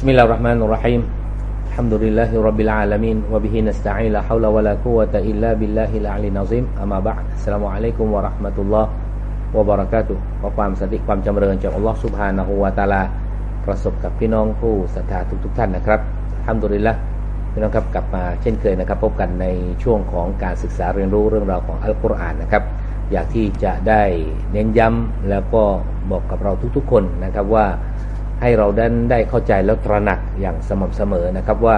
بسم الله الرحمن الرحيم الحمد لله رب العالمين وبه نستعين لا حول ولا قوة إلا بالله العلي العظيم أما بعد السلام عليكم ورحمة الله وبركاته ความสันติความจำเริญจากอัลลอฮ์ سبحانه และ تعالى ประสบกับพี่น้องผู้ศรัทธาทุกท่านนะครับทำดุลิละพี่น้องครับกลับมาเช่นเคยนะครับ พบกันในช่วงของการศึกษาเรียนรู้เรื่องราวของอัลกุรอานนะครับ อยากที่จะได้เน้นย้ำแล้วก็บอกกับเราทุกๆ คนนะครับว่า ให้เราดันได้เข้าใจแล้วตระหนักอย่างสม่ำเสมอนะครับว่า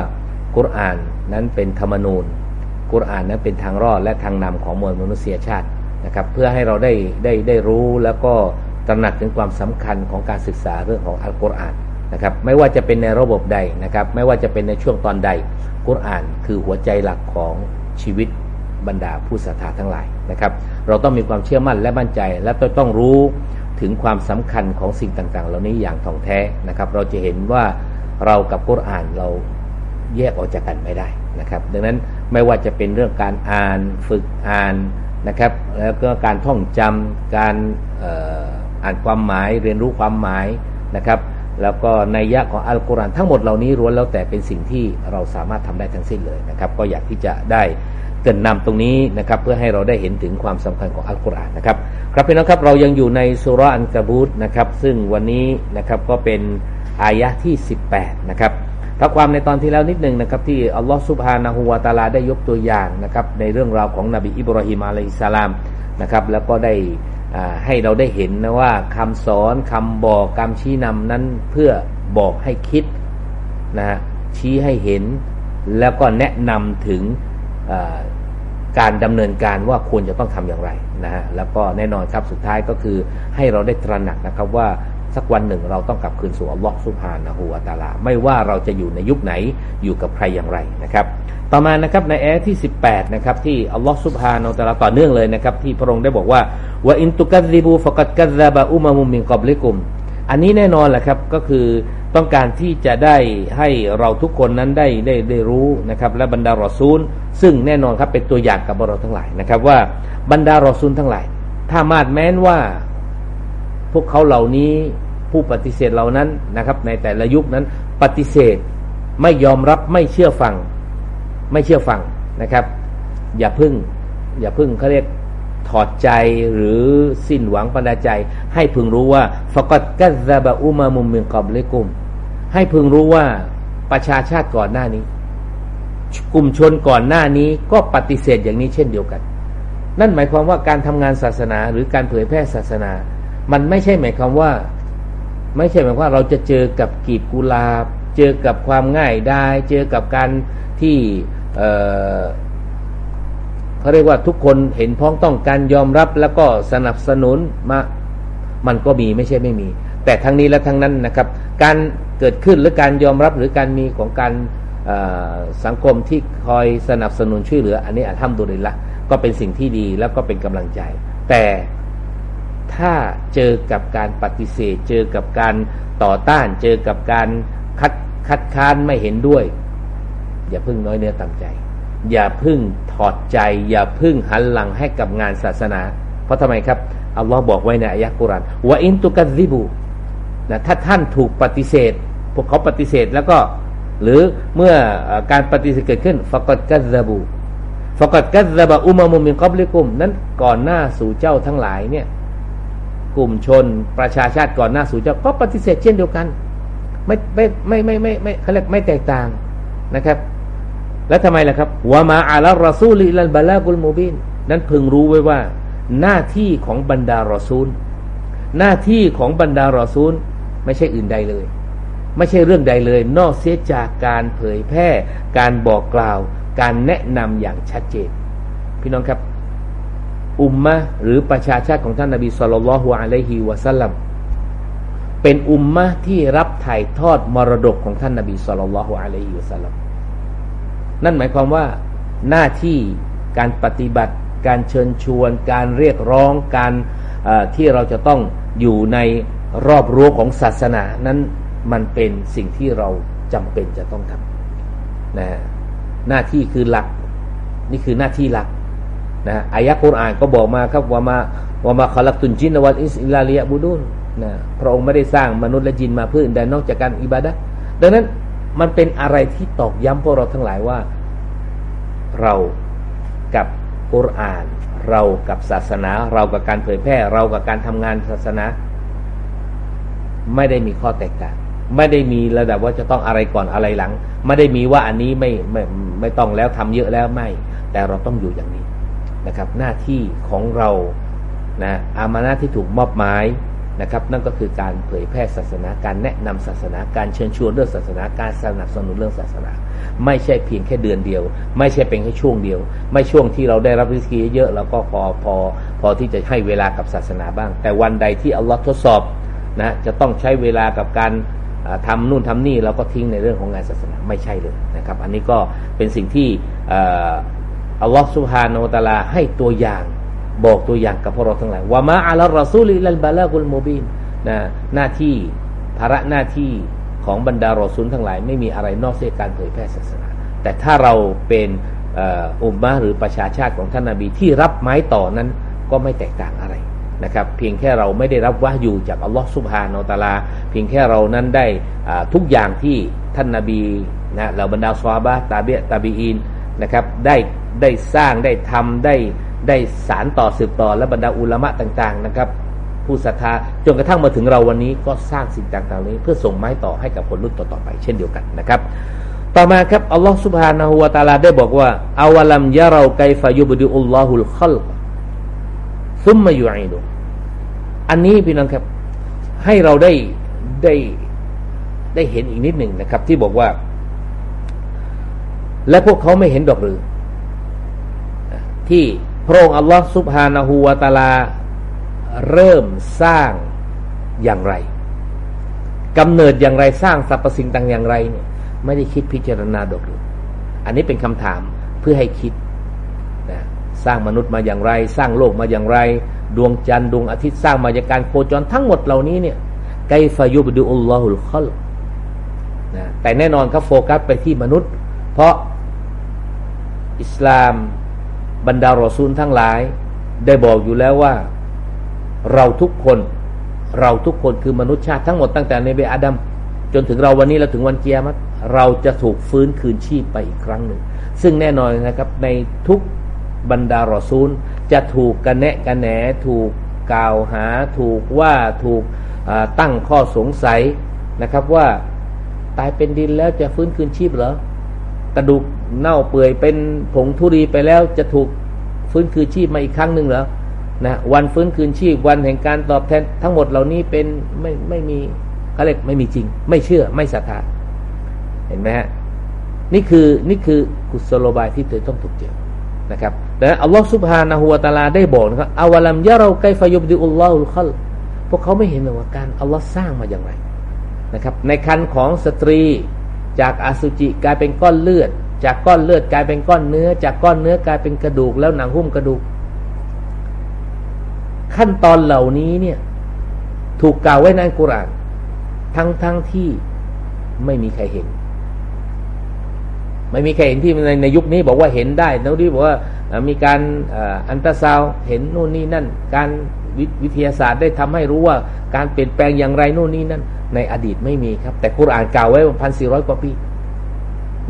กุรอานนั้นเป็นธรรมนูญ กุรอานนั้นเป็นทางรอดและทางนำของมวลมนุษยชาตินะครับเพื่อให้เราได้ได้ได้รู้แล้วก็ตระหนักถึงความสำคัญของการศึกษาเรื่องของอัลกุรอานนะครับไม่ว่าจะเป็นในระบบใดนะครับไม่ว่าจะเป็นในช่วงตอนใดกุรอานคือหัวใจหลักของชีวิตบรรดาผู้ศรัทธาทั้งหลายนะครับเราต้องมีความเชื่อมั่นและมั่นใจและต้องรู้ ถึงความสำคัญของสิ่งต่างๆ เหล่านี้อย่างท่องแท้นะครับ เราจะเห็นว่าเรากับกุรอานเราแยกออกจากกันไม่ได้นะครับ ดังนั้นไม่ว่าจะเป็นเรื่องการอ่านฝึกอ่านนะครับ แล้วก็การท่องจำการอ่านความหมายเรียนรู้ความหมายนะครับ แล้วก็ในยะของอัลกุรอานทั้งหมดเหล่านี้ล้วนแล้วแต่เป็นสิ่งที่เราสามารถทำได้ทั้งสิ้นเลยนะครับ ก็อยากที่จะได้เกินนำตรงนี้นะครับ เพื่อให้เราได้เห็นถึงความสำคัญของอัลกุรอานนะครับ ครับพี่น้องครับเรายังอยู่ในสุรอันกบูตนะครับ ซึ่งวันนี้นะครับก็เป็นอายะที่ 18 นะครับถ้าความในตอนที่แล้วนิดหนึ่งนะครับ ที่อัลลอฮฺสุบฮานะฮูวาตาลาได้ยกตัวอย่างนะครับ ในเรื่องราวของนบีอิบราฮิมอะลัยฮิสลามนะครับ แล้วก็ได้ให้เราได้เห็นนะว่าคำสอนคำบอกคำชี้นำนั้นเพื่อบอกให้คิดนะชี้ให้เห็น แล้วก็แนะนำถึง การดำเนินการว่าควรจะต้องทำอย่างไรนะฮะแล้วก็แน่นอนครับสุดท้ายก็คือให้เราได้ตระหนักนะครับว่าสักวันหนึ่งเราต้องกลับคืนสู่อัลลอฮฺสุบฮานะฮูวาตาลา ไม่ว่าเราจะอยู่ในยุคไหนอยู่กับใครอย่างไรนะครับ ต่อมานะครับในแอที่ 18นะครับที่อัลลอฮฺสุบฮานะฮูวาตาลาต่อเนื่องเลยนะครับที่พระองค์ได้บอกว่าว่าอินตุกัซิบูฟกัดกัซาบะอุมามุมินกอบลิกุม อันนี้แน่นอนแหละครับก็คือ ต้องการที่จะได้ให้เราทุกคนนั้นได้ได้ได้รู้นะครับ และบรรดารอซูล ซึ่งแน่นอนครับเป็นตัวอย่างกับเราทั้งหลายนะครับ ว่าบรรดารอซูลทั้งหลาย ถ้ามาดแม้นว่า พวกเขาเหล่านี้ผู้ปฏิเสธเหล่านั้นนะครับ ในแต่ละยุคนั้นปฏิเสธไม่ยอมรับไม่เชื่อฟัง ไม่เชื่อฟังนะครับ อย่าพึ่ง อย่าพึ่งเขาเรียกถอดใจหรือสิ้นหวังปันาใจ ให้พึงรู้ว่าฟกัดกัซาบะอุมามุมมิงกอบเลกุม ให้พึงรู้ว่าประชาชาติก่อนหน้านี้ กลุ่มชนก่อนหน้านี้ก็ปฏิเสธอย่างนี้เช่นเดียวกัน นั่นหมายความว่าการทำงานศาสนาหรือการเผยแพร่ศาสนา มันไม่ใช่หมายความว่า ไม่ใช่หมายความว่าเราจะเจอกับกีบกุลาบ เจอกับความง่ายได้ เจอกับการที่เขาเรียกว่าทุกคนเห็นพ้องต้องการยอมรับแล้วก็สนับสนุนมามันก็มีไม่ใช่ไม่มี แต่ทั้งนี้และทั้งนั้นนะครับ การ เกิดขึ้นหรือการยอมรับหรือการมีของการสังคมที่คอยสนับสนุนช่วยเหลือ อันนี้อาทำดุลิละก็เป็นสิ่งที่ดีแล้วก็เป็นกำลังใจ แต่ถ้าเจอกับการปฏิเสธ เจอกับการต่อต้าน เจอกับการคัดคัดค้านไม่เห็นด้วย อย่าพึ่งน้อยเนื้อต่ำใจ อย่าพึ่งถอดใจ อย่าพึ่งหันหลังให้กับงานศาสนา เพราะทำไมครับอัลลอฮ์บอกไว้ในอายะกุรานว่าอินตุกัซิบูนะถ้าท่านถูกปฏิเสธ พวกเขาปฏิเสธแล้วก็ หรือเมื่อการปฏิเสธเกิดขึ้นฟกัดกัซบูฟกัดกัซบะอุมามุมินกอบลิกุม นั้นก่อนหน้าสู่เจ้าทั้งหลายเนี่ย กลุ่มชนประชาชาติก่อนหน้าสู่เจ้าก็ปฏิเสธเช่นเดียวกัน ไม่ไม่ไม่ไม่ไม่ไม่เขาเรียกไม่แตกต่างนะครับ แล้วทำไมล่ะครับวามาอาลารอซูลิลันบาลากุลมูบินนั้นพึงรู้ไว้ว่า หน้าที่ของบรรดารอซูล หน้าที่ของบรรดารอซูล ไม่ใช่อื่นใดเลย ไม่ใช่เรื่องใดเลย นอกเสียจากการเผยแพร่ การบอกกล่าว การแนะนำอย่างชัดเจน พี่น้องครับ อุมมะหรือประชาชาติของท่านนาบีสุลต่านละฮ์อะลัยฮิวะสัลลัมเป็นอุมมะที่รับถ่ายทอดมรดกของท่านนาบีสุลต่านละฮ์อะลัยฮิวะสัลลัมนั่นหมายความว่าหน้าที่การปฏิบัติ การเชิญชวน การเรียกร้อง การที่เราจะต้องอยู่ในรอบรั้วของศาสนานั้น มันเป็นสิ่งที่เราจำเป็นจะต้องทำนะหน้าที่คือหลัก นี่คือหน้าที่หลักนะอายะกุรอานก็บอกมาครับว่ามาว่ามาขลักตุนจินวัลอิสอิลาลียบุดุนนะพระองค์ไม่ได้สร้างมนุษย์และจินมาเพื่ออื่นใดนอกจากการอิบาดะดังนั้นมันเป็นอะไรที่ตอกย้ำพวกเราทั้งหลายว่า เรากับกุรอาน เรากับศาสนา เรากับการเผยแพร่ เรากับการทำงานศาสนา ไม่ได้มีข้อแตกต่าง ไม่ได้มีระดับว่าจะต้องอะไรก่อนอะไรหลัง ไม่ได้มีว่าอันนี้ไม่ไม่ไม่ต้องแล้วทำเยอะแล้วไม่ แต่เราต้องอยู่อย่างนี้นะครับ หน้าที่ของเรานะอามานาที่ถูกมอบหมายนะครับนั่นก็คือการเผยแพร่ศาสนาการแนะนำศาสนาการเชิญชวนเรื่องศาสนาการสนับสนุนเรื่องศาสนา ไม่ใช่เพียงแค่เดือนเดียว ไม่ใช่เป็นแค่ช่วงเดียว ไม่ช่วงที่เราได้รับริสกีเยอะแล้วก็พอพอพอที่จะให้เวลากับศาสนาบ้าง แต่วันใดที่อัลลอฮ์ทดสอบนะจะต้องใช้เวลากับการ ทำนู่นทำนี่เราก็ทิ้งในเรื่องของงานศาสนาไม่ใช่เลยนะครับ อันนี้ก็เป็นสิ่งที่อัลลอฮฺสุฮานาลลาให้ตัวอย่างบอกตัวอย่างกับพวกเราทั้งหลายว่ามาอัลลอฮฺรอซูลิลัลบาลากุลโมบินนะหน้าที่ภาระหน้าที่ของบรรดารอซูลทั้งหลาย ไม่มีอะไรนอกจากการเผยแพร่ศาสนา แต่ถ้าเราเป็นอุมมะหรือประชาชาติของท่านนาบีที่รับไม้ต่อนั้นก็ไม่แตกต่าง นะครับเพียงแค่เราไม่ได้รับวาอยู่จากอัลลอฮฺสุบฮานาตาลา เพียงแค่เรานั้นได้ทุกอย่างที่ท่านนาบีนะเหล่าบรรดาสวบะตาเบียตาบีอินนะครับได้ได้สร้างได้ทำได้ได้สารต่อสืบต่อและบรรดาอุลามะต่างๆนะครับผู้ศรัทธาจนกระทั่งมาถึงเราวันนี้ก็สร้างสิ่งต่างๆนี้ เพื่อส่งไม้ต่อให้กับคนรุ่นต่อๆไป เช่นเดียวกันนะครับ ต่อมาครับอัลลอฮฺสุบฮานาหูวาตาลาได้บอกว่าอาวลัมยะเราไกฟายุบดิอุลลอฮุลขัล ซุมมาอยู่อิดุอันนี้พี่น้องครับ ให้เราได้ได้ได้เห็นอีกนิดหนึ่งนะครับ ที่บอกว่า และพวกเขาไม่เห็นดอกหรือ ที่พระองค์อัลลอฮฺซุบฮานาหูวาตาลา เริ่มสร้างอย่างไรกำเนิดอย่างไรสร้างสรรพสิ่งต่างอย่างไรเนี่ย ไม่ได้คิดพิจารณาดอกหรือ อันนี้เป็นคำถามเพื่อให้คิด สร้างมนุษย์มาอย่างไร สร้างโลกมาอย่างไร ดวงจันทร์ดวงอาทิตย์สร้างมาจากการโคจรทั้งหมดเหล่านี้เนี่ยไกฟายุบดูอัลลอฮุลขลนะแต่แน่นอนครับโฟกัสไปที่มนุษย์ เพราะอิสลามบรรดารอซูลทั้งหลาย ได้บอกอยู่แล้วว่าเราทุกคนเราทุกคนคือมนุษยชาติทั้งหมดตั้งแต่ในเบอาดัมจนถึงเราวันนี้เราถึงวันเกียรติเราจะถูกฟื้นคืนชีพไปอีกครั้งหนึ่ง ซึ่งแน่นอนนะครับในทุก บรรดารอซูล จะถูกกันแนะกันแหนถูกกล่าวหาถูกว่าถูกตั้งข้อสงสัยนะครับว่าตายเป็นดินแล้วจะฟื้นคืนชีพเหรอกระดูกเน่าเปื่อยเป็นผงทุรีไปแล้วจะถูกฟื้นคืนชีพมาอีกครั้งหนึ่งเหรอนะวันฟื้นคืนชีพวันแห่งการตอบแทนทั้งหมดเหล่านี้เป็นไม่ไม่มีเขาเรียกไม่มีจริง ไม่เชื่อไม่ศรัทธาเห็นไหมฮะนี่คือนี่คือกุศโลบายที่เธอต้องถูกเจอนะครับ แต่อัลลอฮฺสุบฮานะฮูวาตาลาได้บอกนะครับอาวลัมยะเราไกฟยุบดิอุลลอฮุลขัลพวกเขาไม่เห็นเลยว่าการอัลลอฮ์สร้างมาอย่างไรนะครับ ในคันของสตรีจากอสุจิกลายเป็นก้อนเลือด จากก้อนเลือดกลายเป็นก้อนเนื้อ จากก้อนเนื้อกลายเป็นกระดูกแล้วหนังหุ้มกระดูก ขั้นตอนเหล่านี้เนี่ยถูกกล่าวไว้ในกุรานทั้งทั้งที่ไม่มีใครเห็น ไม่มีใครเห็นที่ในในยุคนี้บอกว่าเห็นได้นะที่บอกว่ามีการอันตราซาวเห็นนู่นนี่นั่น การวิทยาศาสตร์ได้ทำให้รู้ว่าการเปลี่ยนแปลงอย่างไรนู่นนี่นั่น ในอดีตไม่มีครับ แต่คุรานกล่าวไว้พันสี่ร้อยกว่าปี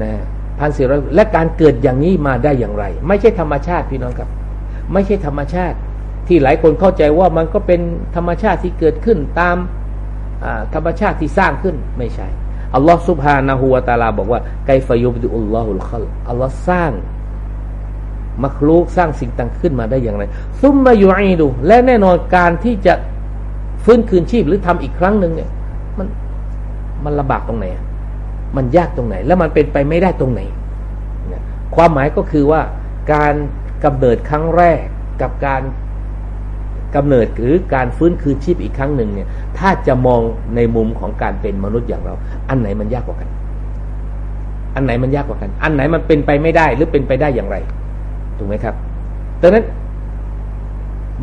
นะพันสี่ร้อยและการเกิดอย่างนี้มาได้อย่างไร ไม่ใช่ธรรมชาติพี่น้องครับ ไม่ใช่ธรรมชาติ ที่หลายคนเข้าใจว่ามันก็เป็นธรรมชาติที่เกิดขึ้นตามธรรมชาติที่สร้างขึ้นไม่ใช่ อัลลอฮ์สุบฮานะฮูวาตาลาบอกว่าไกฟยุบดุอัลลอฮุลขัลอัลลอฮ์สร้างมักลูกสร้างสิ่งต่างขึ้นมาได้อย่างไร ซุมมาอยู่อีดู และแน่นอนการที่จะฟื้นคืนชีพหรือทำอีกครั้งหนึ่งเนี่ย มันมันลำบากตรงไหน มันยากตรงไหน แล้วมันเป็นไปไม่ได้ตรงไหน ความหมายก็คือว่าการกำเนิดครั้งแรกกับการ กำเนิดหรือการฟื้นคืนชีพอีกครั้งหนึ่งเนี่ย ถ้าจะมองในมุมของการเป็นมนุษย์อย่างเรา อันไหนมันยากกว่ากัน อันไหนมันยากกว่ากัน อันไหนมันเป็นไปไม่ได้หรือเป็นไปได้อย่างไร ถูกไหมครับดังนั้น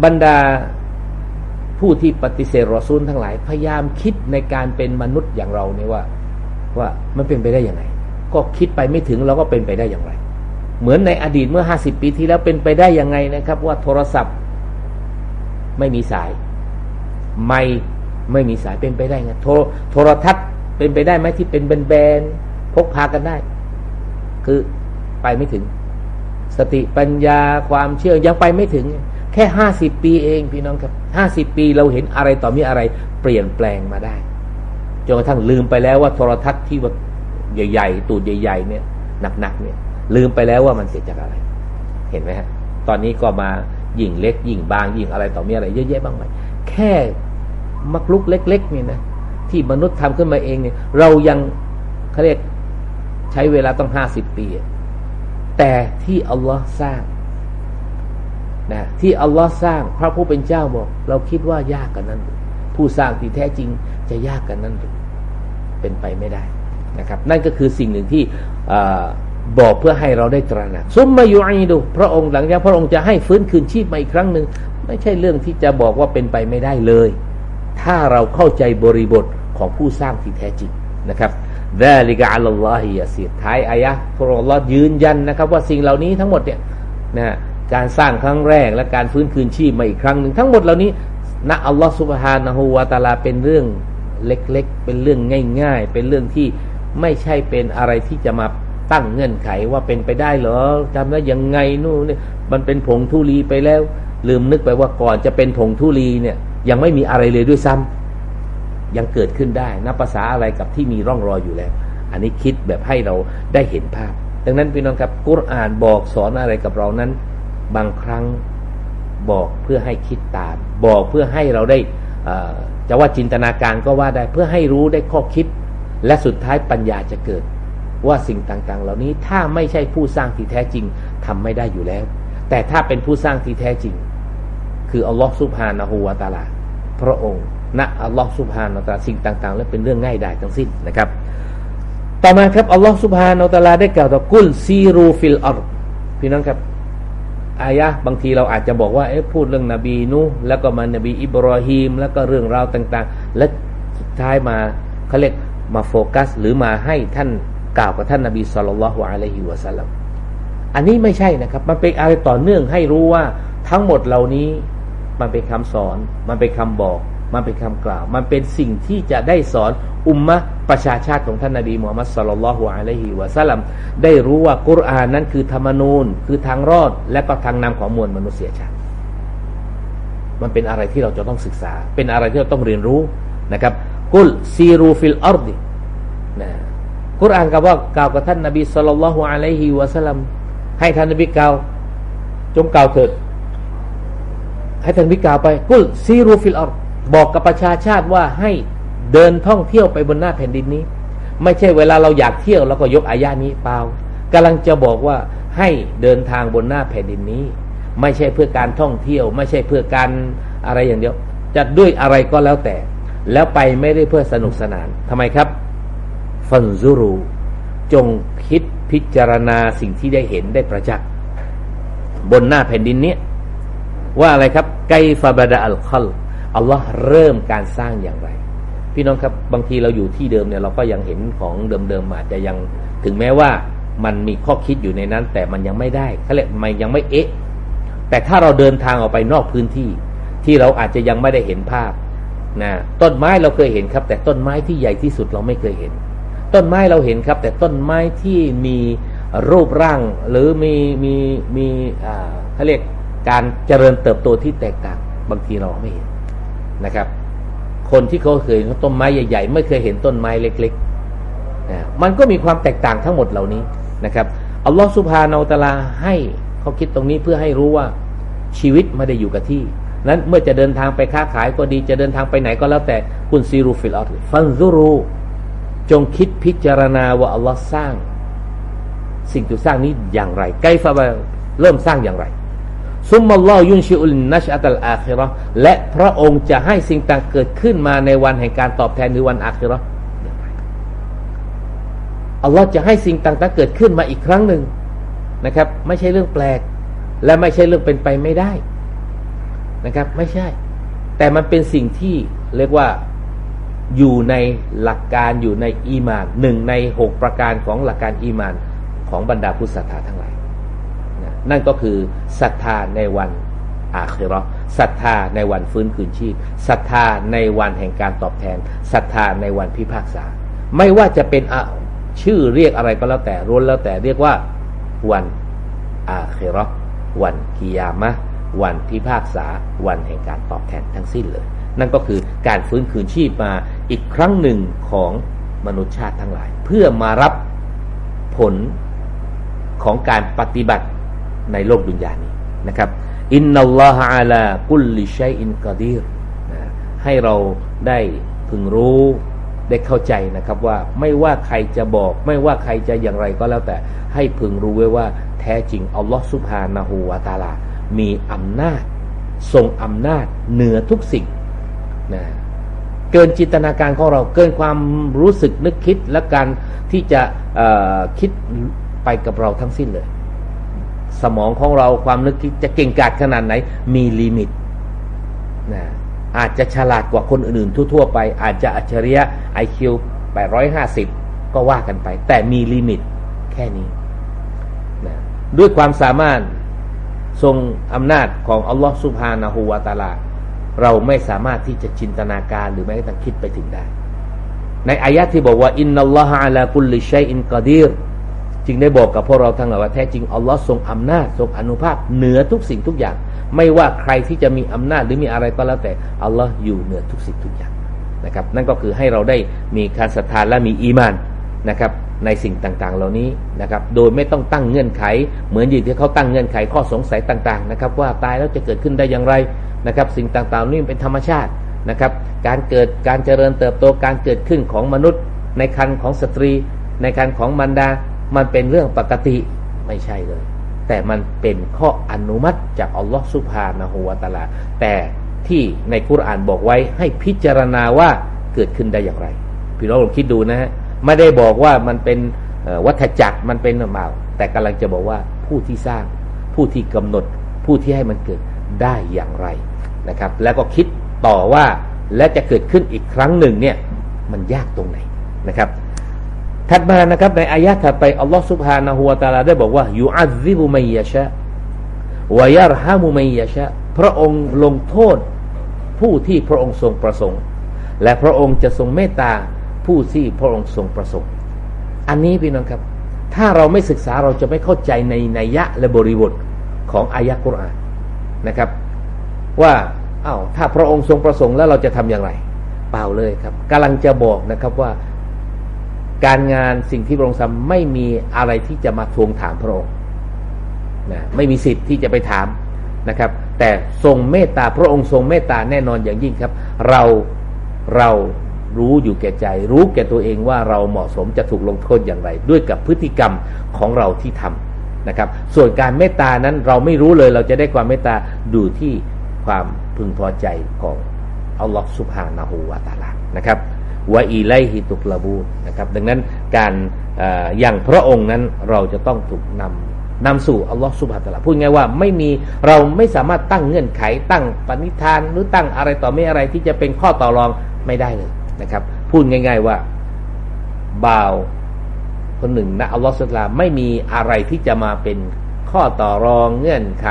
บรรดาผู้ที่ปฏิเสธรอซูลทั้งหลาย พยายามคิดในการเป็นมนุษย์อย่างเราเนี่ยว่า ว่ามันเป็นไปได้อย่างไร ก็คิดไปไม่ถึงเราก็เป็นไปได้อย่างไร เหมือนในอดีตเมื่อห้าสิบปีที่แล้วเป็นไปได้ยังไงนะครับ ว่าโทรศัพท์ ไม่มีสาย ไม่ไม่มีสายเป็นไปได้ไงโทรโทรทัศน์เป็นไปได้ไหมที่เป็นแบนๆพกพากันได้ คือไปไม่ถึง สติปัญญาความเชื่อยังไปไม่ถึง แค่ห้าสิบปีเองพี่น้องครับห้าสิบปีเราเห็นอะไรต่อมีอะไร เปลี่ยนแปลงมาได้จนกระทั่งลืมไปแล้วว่าโทรทัศน์ที่ว่าใหญ่ๆตูดใหญ่ ๆ เนี่ยหนักๆเนี่ย ลืมไปแล้วว่ามันเกิดจากอะไร เห็นไหมฮะตอนนี้ก็มา ยิ่งเล็กหยิ่งบางหยิ่งอะไรต่อมีอะไรเยอะแยะบ้างไหมแค่มักลุกเล็กๆนี่นะที่มนุษย์ทำขึ้นมาเองเนี่ย เรายังเขาเรียกใช้เวลาต้องห้าสิบปี แต่ที่อัลลอฮ์สร้างนะที่อัลลอฮ์สร้างพระผู้เป็นเจ้าบอก เราคิดว่ายากกันนั้น ผู้สร้างที่แท้จริงจะยากกันนั้นเป็นไปไม่ได้นะครับ นั่นก็คือสิ่งหนึ่งที่ บอกเพื่อให้เราได้ตระหนักซุมมาอยู่อีดู พระองค์หลังจากพระองค์จะให้ฟื้นคืนชีพมาอีกครั้งหนึ่งไม่ใช่เรื่องที่จะบอกว่าเป็นไปไม่ได้เลย ถ้าเราเข้าใจบริบทของผู้สร้างที่แท้จริงนะครับดาลิกะอัลลอฮิยาสีท้ายอายะพระองค์ยืนยันนะครับ ว่าสิ่งเหล่านี้ทั้งหมดเนี่ยนะการสร้างครั้งแรกและการฟื้นคืนชีพมาอีกครั้งหนึ่งทั้งหมดเหล่านี้นะอัลลอฮฺสุบฮานะฮูวาตาลาเป็นเรื่องเล็กๆ เป็นเรื่องง่าย ๆ เป็นเรื่องที่ไม่ใช่เป็นอะไรที่จะมา ตั้งเงื่อนไขว่าเป็นไปได้เหรอจำได้วยังไงนู่นเนี่ยมันเป็นผงทุลีไปแล้ว ลืมนึกไปว่าก่อนจะเป็นผงทุลีเนี่ย ยังไม่มีอะไรเลยด้วยซ้ำยังเกิดขึ้นได้นับภาษาอะไรกับที่มีร่องรอยอยู่แล้ว อันนี้คิดแบบให้เราได้เห็นภาพ ดังนั้นพี่น้องครับกุรอานบอกสอนอะไรกับเรานั้น บางครั้งบอกเพื่อให้คิดตาม บอกเพื่อให้เราได้จะว่าจินตนาการก็ว่าได้เพื่อให้รู้ได้ข้อคิด และสุดท้ายปัญญาจะเกิด ว่าสิ่งต่างๆ เหล่านี้ถ้าไม่ใช่ผู้สร้างที่แท้จริงทำไม่ได้อยู่แล้ว แต่ถ้าเป็นผู้สร้างที่แท้จริง คืออัลลอฮฺสุบฮานะฮูวาตาลา พระองค์ณอัลลอฮฺสุบฮานะตาสิ่งต่างๆ และเป็นเรื่องง่ายได้ทั้งสิ้นนะครับ ต่อมาครับอัลลอฮฺสุบฮานะตาลาได้กล่าวต่อกุลซีรูฟิลอัลพี่น้องครับอายะบางทีเราอาจจะบอกว่าเอ๊ะพูดเรื่องนบีนูแล้วก็มานบีอิบรอฮีมแล้วก็เรื่องราวต่างๆ และสุดท้ายมาเขาเรียกมาโฟกัส หรือมาให้ท่าน กล่าวกับท่านนาบีสุลต่านละฮ์อะลัยฮิวะสัลลัมอันนี้ไม่ใช่นะครับ มันเป็นอะไรต่อเนื่องให้รู้ว่าทั้งหมดเหล่านี้มันเป็นคำสอน มันเป็นคำบอก มันเป็นคำกล่าว มันเป็นสิ่งที่จะได้สอนอุมมะประชาชาติของท่านนาบีมูฮัมมัดสุลลัลลอฮุอะลัยฮิวะสัลลัมได้รู้ว่ากุรอานนั้นคือธรรมนูญ คือทางรอด และก็ทางนำของมวลมนุษยชาติ มันเป็นอะไรที่เราจะต้องศึกษา เป็นอะไรที่เราต้องเรียนรู้นะครับ قل سيروا في الأرض นะ กุรอานกล่าวว่ากล่าวกับท่านนบี صلى الله عليه وسلم ให้ท่านนบีกล่าวจงกล่าวเถิด ให้ท่านนบีกล่าวไปقل سيروا في الأرض บอกกับประชาชาติว่าให้เดินท่องเที่ยวไปบนหน้าแผ่นดินนี้ ไม่ใช่เวลาเราอยากเที่ยวแล้วก็ยกอายานี้เปล่ากำลังจะบอกว่าให้เดินทางบนหน้าแผ่นดินนี้ ไม่ใช่เพื่อการท่องเที่ยว ไม่ใช่เพื่อการอะไรอย่างเดียวจะด้วยอะไรก็แล้วแต่ แล้วไปไม่ได้เพื่อสนุกสนานทำไมครับ ฟันซูรู จงคิดพิจารณาสิ่งที่ได้เห็นได้ประจักษ์บนหน้าแผ่นดินนี้ว่าอะไรครับ ไกฟาบดาอัลคอลอัลลอฮ์เริ่มการสร้างอย่างไร พี่น้องครับบางทีเราอยู่ที่เดิมเนี่ยเราก็ยังเห็นของเดิมๆอาจจะยังถึงแม้ว่ามันมีข้อคิดอยู่ในนั้น แต่มันยังไม่ได้เขาเรียกมันยังไม่เอ๊ะ แต่ถ้าเราเดินทางออกไปนอกพื้นที่ ที่เราอาจจะยังไม่ได้เห็นภาพนะต้นไม้เราเคยเห็นครับ แต่ต้นไม้ที่ใหญ่ที่สุดเราไม่เคยเห็น ต้นไม้เราเห็นครับ แต่ต้นไม้ที่มีรูปร่างหรือมีมีมีเขาเรียกการเจริญเติบโตที่แตกต่างบางทีเราไม่เห็นนะครับ คนที่เขาเคยต้นไม้ใหญ่ ๆ ไม่เคยเห็นต้นไม้เล็กๆนะมันก็มีความแตกต่างทั้งหมดเหล่านี้นะครับอัลลอฮฺ سبحانه وتعالى ให้เขาคิดตรงนี้เพื่อให้รู้ว่าชีวิตไม่ได้อยู่กับที่ นั้นเมื่อจะเดินทางไปค้าขายก็ดีจะเดินทางไปไหนก็แล้วแต่قل سيروا في الأرض فانظروا จงคิดพิจารณาว่าอัลลอฮ์สร้าง สิ่งที่สร้างนี้อย่างไร كيف เริ่มสร้างอย่างไร ثم الله ينشئ النشأة الآخرة และพระองค์จะให้สิ่งต่างเกิดขึ้นมาในวันแห่งการตอบแทนในวันอาคิรออัลลอฮ์จะให้สิ่งต่างๆเกิดขึ้นมาอีกครั้งหนึ่งนะครับ ไม่ใช่เรื่องแปลก และไม่ใช่เรื่องเป็นไปไม่ได้นะครับ ไม่ใช่ แต่มันเป็นสิ่งที่เรียกว่า อยู่ในหลักการอยู่ในอีมานหนึ่งในหกประการของหลักการอีมานของบรรดาผู้ศรัทธาทั้งหลายนั่นก็คือศรัทธาในวันอาคิรอศรัทธาในวันฟื้นคืนชีพศรัทธาในวันแห่งการตอบแทนศรัทธาในวันพิพากษา ไม่ว่าจะเป็นชื่อเรียกอะไรก็แล้วแต่ร้วนแล้วแต่เรียกว่าวันอาเครอวันกิยามะวันพิพากษาวันแห่งการตอบแทนทั้งสิ้นเลย นั่นก็คือการฟื้นคืนชีพมาอีกครั้งหนึ่งของมนุษยชาติทั้งหลาย เพื่อมารับผลของการปฏิบัติในโลกดุนยานี้นะครับอินนัลลอฮฺอาลากุลลิชัยอินกอดีรให้เราได้พึงรู้ได้เข้าใจนะครับว่าไม่ว่าใครจะบอก ไม่ว่าใครจะอย่างไรก็แล้วแต่ให้พึงรู้ไว้ว่าแท้จริงอัลลอฮฺสุบฮานาหูวาตาลา มีอำนาจ ทรงอำนาจเหนือทุกสิ่ง นะเกินจินตนาการของเราเกินความรู้สึกนึกคิดและการที่จะคิดไปกับเราทั้งสิ้นเลย สมองของเราความนึกคิดจะเก่งกาจขนาดไหน มี limit นะอาจจะฉลาดกว่าคนอื่นๆทั่วๆไป อาจจะอัจฉริยะ IQ 850 ก็ว่ากันไป แต่มี limit แค่นี้นะด้วยความสามารถทรงอำนาจของอัลลอฮฺسبحانه وتعالى เราไม่สามารถที่จะจินตนาการหรือแม้กระทั่งคิดไปถึงได้ ในอายะที่บอกว่าإن الله على كل شيء قديرจึงได้บอกกับพวกเราทั้งหลายว่าแท้จริงอัลลอฮ์ทรงอำนาจทรงอนุภาพเหนือทุกสิ่งทุกอย่าง ไม่ว่าใครที่จะมีอำนาจหรือมีอะไรก็แล้วแต่อัลลอฮ์อยู่เหนือทุกสิ่งทุกอย่างนะครับ นั่นก็คือให้เราได้มีการศรัทธาและมีอีมานนะครับในสิ่งต่างๆ เหล่านี้นะครับ โดยไม่ต้องตั้งเงื่อนไข เหมือนอย่างที่เขาตั้งเงื่อนไขข้อสงสัยต่างๆนะครับว่าตายแล้วจะเกิดขึ้นได้อย่างไร นะครับสิ่งต่างๆนี่เป็นธรรมชาตินะครับการเกิดการเจริญเติบโตการเกิดขึ้นของมนุษย์ ในคันของสตรี ในคันของมารดา มันเป็นเรื่องปกติไม่ใช่เลย แต่มันเป็นข้ออนุมัติจากอัลลอฮฺสุภานะฮูวาตาลา แต่ที่ในคุรานบอกไว้ให้พิจารณาว่าเกิดขึ้นได้อย่างไร พี่น้องลองคิดดูนะฮะไม่ได้บอกว่ามันเป็นวัฏจักรมันเป็นเมาแต่กำลังจะบอกว่าผู้ที่สร้างผู้ที่กำหนดผู้ที่ให้มันเกิด ได้อย่างไรนะครับ แล้วก็คิดต่อว่าและจะเกิดขึ้นอีกครั้งหนึ่งเนี่ยมันยากตรงไหนนะครับถัดมานะครับในอายะถัดไปอัลลอฮฺสุบฮานะฮูวาตาลาได้บอกว่ายูอัซิบุมัยยะชะวายารฮามุมัยยะชะพระองค์ลงโทษผู้ที่พระองค์ทรงประสงค์ และพระองค์จะทรงเมตตาผู้ที่พระองค์ทรงประสงค์ อันนี้พี่น้องครับ ถ้าเราไม่ศึกษาเราจะไม่เข้าใจในนัยยะและบริบทของอายะกุรอาน นะครับ ว่าอา้าวถ้าพระองค์ทรงประสงค์แล้วเราจะทำอย่างไร เปล่าเลยครับกำลังจะบอกนะครับว่า การงานสิ่งที่พระองค์ทำไม่มีอะไรที่จะมาทวงถามพระองค์นะไม่มีสิทธิ์ที่จะไปถามนะครับ แต่ทรงเมตตาพระองค์ทรงเมตตาแน่นอนอย่างยิ่งครับ เราเรารู้อยู่แก่ใจ รู้แก่ตัวเองว่าเราเหมาะสมจะถูกลงโทษอย่างไร ด้วยกับพฤติกรรมของเราที่ทำ นะครับ ส่วนการเมตตานั้นเราไม่รู้เลยเราจะได้ความเมตตาดูที่ความพึงพอใจของอัลลอฮฺสุบฮานาหูวาตาลานะครับวะอีไลฮิตุกลาบูนะครับ ดังนั้นการอย่างพระองค์นั้นเราจะต้องถูกนำนำสู่อัลลอฮฺสุบฮาตะลาพูดง่ายว่าไม่มีเราไม่สามารถตั้งเงื่อนไขตั้งปณิธานหรือตั้งอะไรต่อไม่อะไรที่จะเป็นข้อต่อรองไม่ได้เลยนะครับ พูดง่าย ๆว่าบ่าว คนหนึ่งนะอัลลอฮฺสุบฮาไม่มีอะไรที่จะมาเป็นข้อต่อรองเงื่อนไข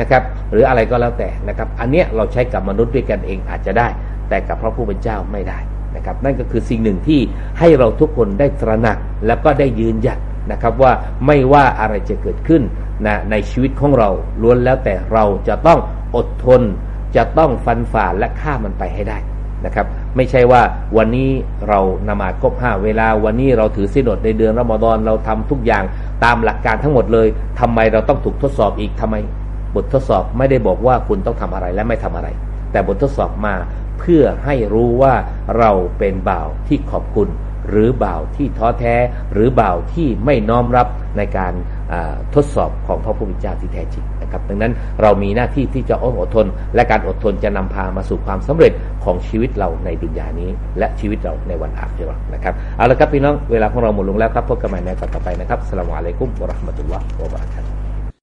นะครับ หรืออะไรก็แล้วแต่นะครับ อันเนี้ยเราใช้กับมนุษย์ด้วยกันเองอาจจะได้ แต่กับพระผู้เป็นเจ้าไม่ได้นะครับ นั่นก็คือสิ่งหนึ่งที่ให้เราทุกคนได้ตระหนักแล้วก็ได้ยืนหยัดนะครับว่าไม่ว่าอะไรจะเกิดขึ้นนะในชีวิตของเราล้วนแล้วแต่เราจะต้องอดทน จะต้องฟันฝ่าและฆ่ามันไปให้ได้นะครับ ไม่ใช่ว่าวันนี้เรานมาครบห้าเวลา วันนี้เราถือสินอดในเดือนรอมฎอนเราทำทุกอย่างตามหลักการทั้งหมดเลยทำไมเราต้องถูกทดสอบอีกทำไม บททดสอบไม่ได้บอกว่าคุณต้องทำอะไรและไม่ทำอะไร แต่บททดสอบมาเพื่อให้รู้ว่าเราเป็นบ่าวที่ขอบคุณ หรือบ่าวที่ท้อแท้ หรือบ่าวที่ไม่น้อมรับในการ ทดสอบของพระผู้เป็นเจ้าที่แท้จริงนะครับดังนั้นเรามีหน้าที่ที่จะอดทน และการอดทนจะนำพามาสู่ความสำเร็จของชีวิตเราในดุนยานี้ และชีวิตเราในวันอาคิรอนะครับเอาละครับพี่น้องเวลาของเราหมดลงแล้วครับพบกันใหม่ในตอนต่อไปนะครับสลามอะลัยกุมวะราะห์มะตุลลอฮ์วะบะเราะกาตุฮ์